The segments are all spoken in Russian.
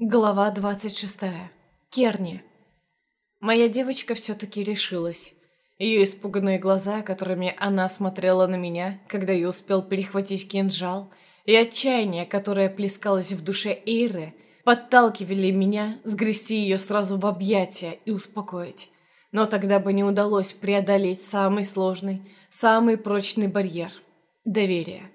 Глава 26. Керни. Моя девочка все-таки решилась. Ее испуганные глаза, которыми она смотрела на меня, когда я успел перехватить кинжал, и отчаяние, которое плескалось в душе Эйры, подталкивали меня сгрести ее сразу в объятия и успокоить. Но тогда бы не удалось преодолеть самый сложный, самый прочный барьер – доверие.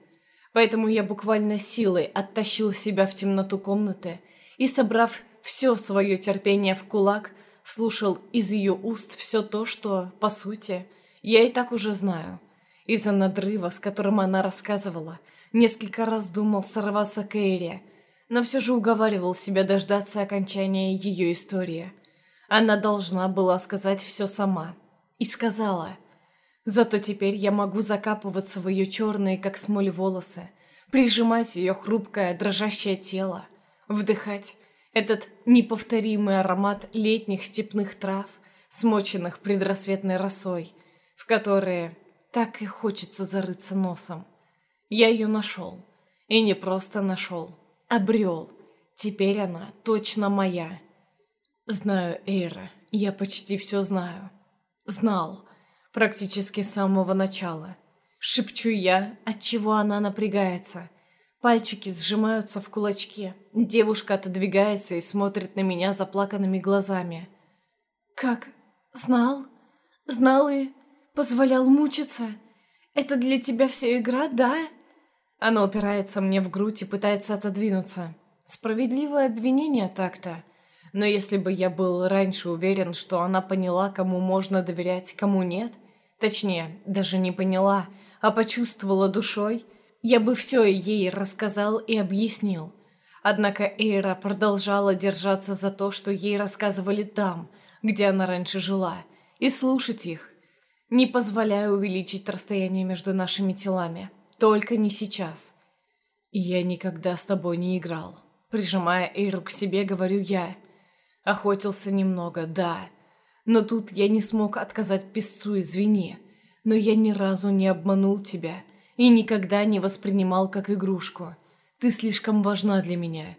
Поэтому я буквально силой оттащил себя в темноту комнаты – и, собрав все свое терпение в кулак, слушал из ее уст все то, что, по сути, я и так уже знаю. Из-за надрыва, с которым она рассказывала, несколько раз думал сорваться к Эйре, но все же уговаривал себя дождаться окончания ее истории. Она должна была сказать все сама. И сказала. Зато теперь я могу закапываться в ее черные, как смоль, волосы, прижимать ее хрупкое, дрожащее тело, вдыхать этот неповторимый аромат летних степных трав, смоченных предрассветной росой, в которые так и хочется зарыться носом. Я ее нашел. И не просто нашел. Обрел. Теперь она точно моя. Знаю, Эйра, я почти все знаю. Знал. Практически с самого начала. Шепчу я, от чего она напрягается – Пальчики сжимаются в кулачки. Девушка отодвигается и смотрит на меня заплаканными глазами. «Как? Знал? Знал и позволял мучиться? Это для тебя все игра, да?» Она упирается мне в грудь и пытается отодвинуться. Справедливое обвинение так-то. Но если бы я был раньше уверен, что она поняла, кому можно доверять, кому нет, точнее, даже не поняла, а почувствовала душой – я бы все ей рассказал и объяснил. Однако Эйра продолжала держаться за то, что ей рассказывали там, где она раньше жила, и слушать их, не позволяя увеличить расстояние между нашими телами. Только не сейчас. Я никогда с тобой не играл. Прижимая Эйру к себе, говорю я. Охотился немного, да. Но тут я не смог отказать песцу, извини. Но я ни разу не обманул тебя и никогда не воспринимал как игрушку. Ты слишком важна для меня».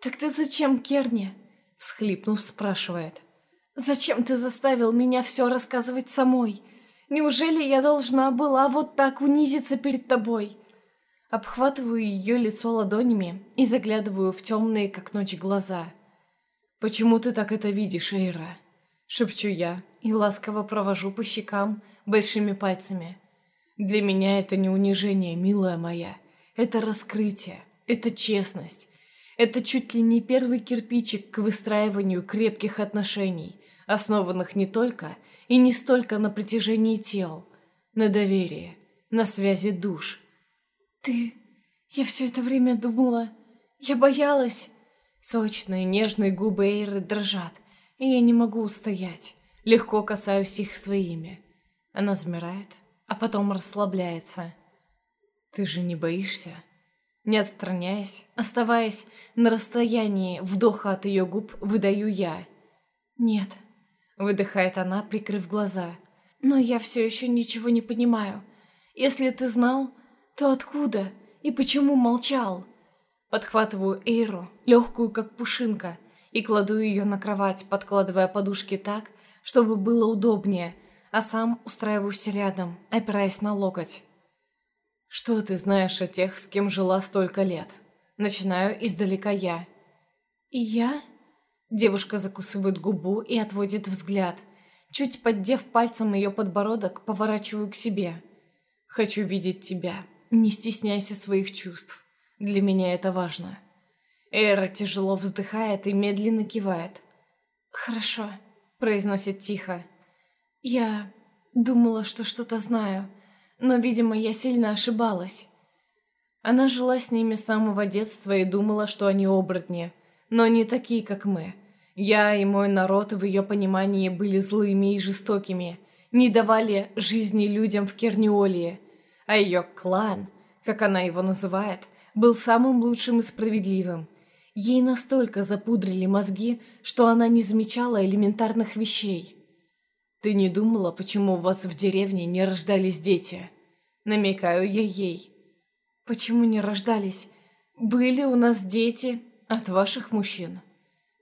«Так ты зачем, Керни?» – всхлипнув, спрашивает. «Зачем ты заставил меня все рассказывать самой? Неужели я должна была вот так унизиться перед тобой?» Обхватываю ее лицо ладонями и заглядываю в темные, как ночь, глаза. «Почему ты так это видишь, Эйра?» Шепчу я и ласково провожу по щекам большими пальцами. Для меня это не унижение, милая моя. Это раскрытие, это честность. Это чуть ли не первый кирпичик к выстраиванию крепких отношений, основанных не только и не столько на притяжении тел, на доверии, на связи душ. «Ты... Я все это время думала... Я боялась...» Сочные, нежные губы Эйры дрожат, и я не могу устоять. Легко касаюсь их своими. Она замирает, а потом расслабляется. «Ты же не боишься?» Не отстраняясь, оставаясь на расстоянии вдоха от ее губ, выдаю я. «Нет», — выдыхает она, прикрыв глаза. «Но я все еще ничего не понимаю. Если ты знал, то откуда и почему молчал?» Подхватываю Эйру, легкую как пушинка, и кладу ее на кровать, подкладывая подушки так, чтобы было удобнее — а сам устраиваюсь рядом, опираясь на локоть. «Что ты знаешь о тех, с кем жила столько лет?» Начинаю издалека я. «И я?» Девушка закусывает губу и отводит взгляд. Чуть поддев пальцем ее подбородок, поворачиваю к себе. «Хочу видеть тебя. Не стесняйся своих чувств. Для меня это важно». Эра тяжело вздыхает и медленно кивает. «Хорошо», — произносит тихо. Я думала, что что-то знаю, но, видимо, я сильно ошибалась. Она жила с ними с самого детства и думала, что они оборотни, но не такие, как мы. Я и мой народ в ее понимании были злыми и жестокими, не давали жизни людям в Керниолии, а ее клан, как она его называет, был самым лучшим и справедливым. Ей настолько запудрили мозги, что она не замечала элементарных вещей – «Ты не думала, почему у вас в деревне не рождались дети?» Намекаю я ей. «Почему не рождались? Были у нас дети, От ваших мужчин.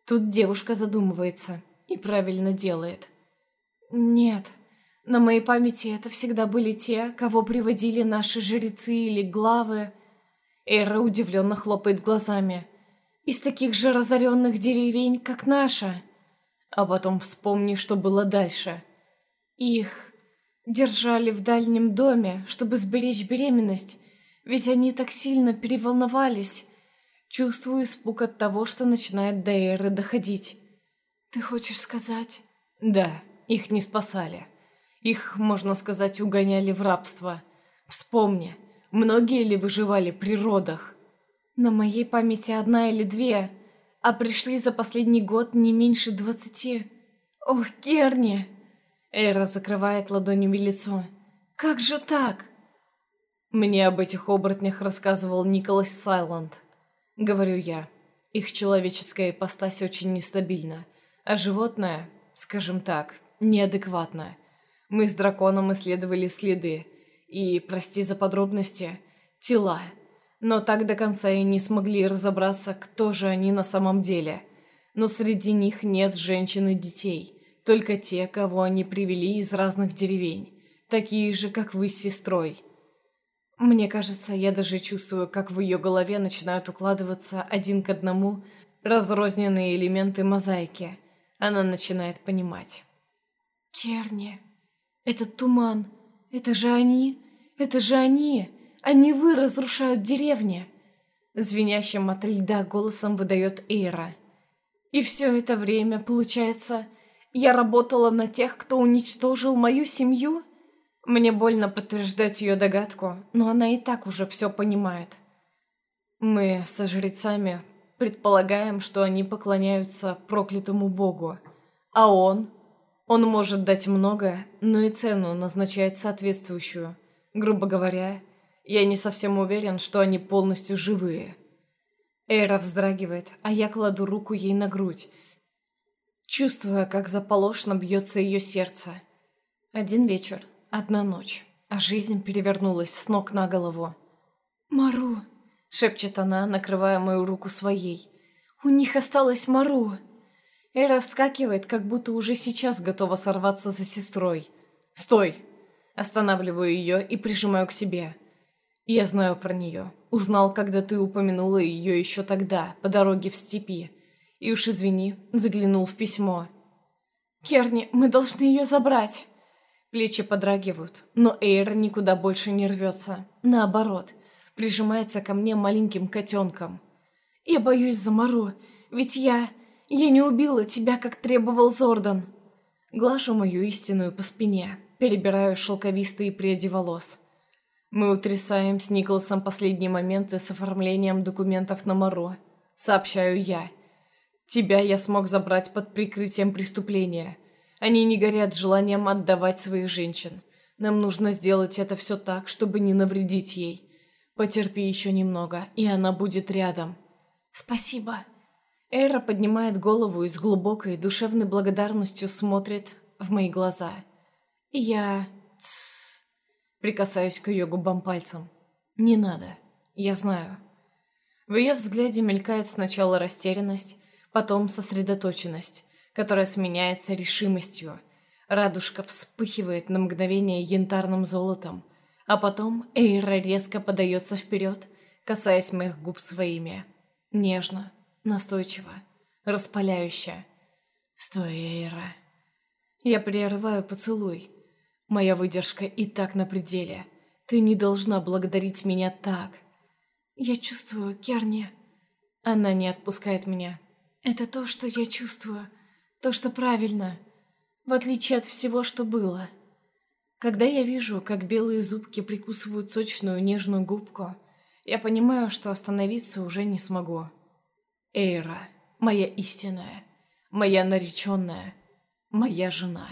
Тут девушка задумывается и правильно делает. Нет, на моей памяти это всегда были те, кого приводили наши жрецы или главы. Эра удивленно хлопает глазами. Из таких же разоренных деревень, как наша. А потом вспомни, что было дальше. Их держали в дальнем доме, чтобы сберечь беременность, ведь они так сильно переволновались. Чувствую испуг от того, что начинает до Эры доходить. Ты хочешь сказать? Да, их не спасали. Их, можно сказать, угоняли в рабство. Вспомни, многие ли выживали при родах? На моей памяти одна или две, а пришли за последний год не меньше двадцати. Ох, Керни! Эра закрывает ладонями лицо. Как же так? Мне об этих оборотнях рассказывал Николас Сайланд. Говорю я. Их человеческая ипостась очень нестабильна, а животное, скажем так, неадекватное. Мы с драконом исследовали следы и, прости за подробности, тела. Но так до конца и не смогли разобраться, кто же они на самом деле. Но среди них нет женщин и детей. Только те, кого они привели из разных деревень. Такие же, как вы с сестрой. Мне кажется, я даже чувствую, как в ее голове начинают укладываться один к одному разрозненные элементы мозаики. Она начинает понимать. «Керни», этот туман. Это же они. Это же они. Они вы разрушают деревни. Звенящим от льда голосом выдает Эйра. И все это время, получается, я работала на тех, кто уничтожил мою семью? Мне больно подтверждать ее догадку, но она и так уже все понимает. Мы со жрецами предполагаем, что они поклоняются проклятому богу, а он он может дать многое, но и цену назначает соответствующую. Грубо говоря, я не совсем уверен, что они полностью живые. Эра вздрагивает, а я кладу руку ей на грудь, чувствуя, как заполошно бьется ее сердце. Один вечер, одна ночь, а жизнь перевернулась с ног на голову. «Мару!» — шепчет она, накрывая мою руку своей. «У них осталась Мару!» Эра вскакивает, как будто уже сейчас готова сорваться за сестрой. «Стой!» Останавливаю ее и прижимаю к себе. Я знаю про нее. Узнал, когда ты упомянула ее еще тогда, по дороге в степи. И уж извини, заглянул в письмо. «Керни, мы должны ее забрать!» Плечи подрагивают, но Эйр никуда больше не рвется. Наоборот, прижимается ко мне маленьким котенком. «Я боюсь за Мару, ведь я...» Я не убила тебя, как требовал Зордан. Глажу мою истинную по спине, перебираю шелковистые пряди волос. Мы утрясаем с Николасом последние моменты с оформлением документов на Моро. Сообщаю я. Тебя я смог забрать под прикрытием преступления. Они не горят желанием отдавать своих женщин. Нам нужно сделать это все так, чтобы не навредить ей. Потерпи еще немного, и она будет рядом. Спасибо. Эра поднимает голову и с глубокой душевной благодарностью смотрит в мои глаза. Я... Тс, прикасаюсь к ее губам пальцем. «Не надо. Я знаю». В ее взгляде мелькает сначала растерянность, потом сосредоточенность, которая сменяется решимостью. Радужка вспыхивает на мгновение янтарным золотом, а потом Эйра резко подается вперед, касаясь моих губ своими. Нежно, Настойчиво. Распаляюще. Стой, Эйра. Я прерываю поцелуй. Моя выдержка и так на пределе. Ты не должна благодарить меня так. Я чувствую, Керни. Она не отпускает меня. Это то, что я чувствую. То, что правильно. В отличие от всего, что было. Когда я вижу, как белые зубки прикусывают сочную нежную губку, я понимаю, что остановиться уже не смогу. Эйра, моя истинная, моя нареченная, моя жена.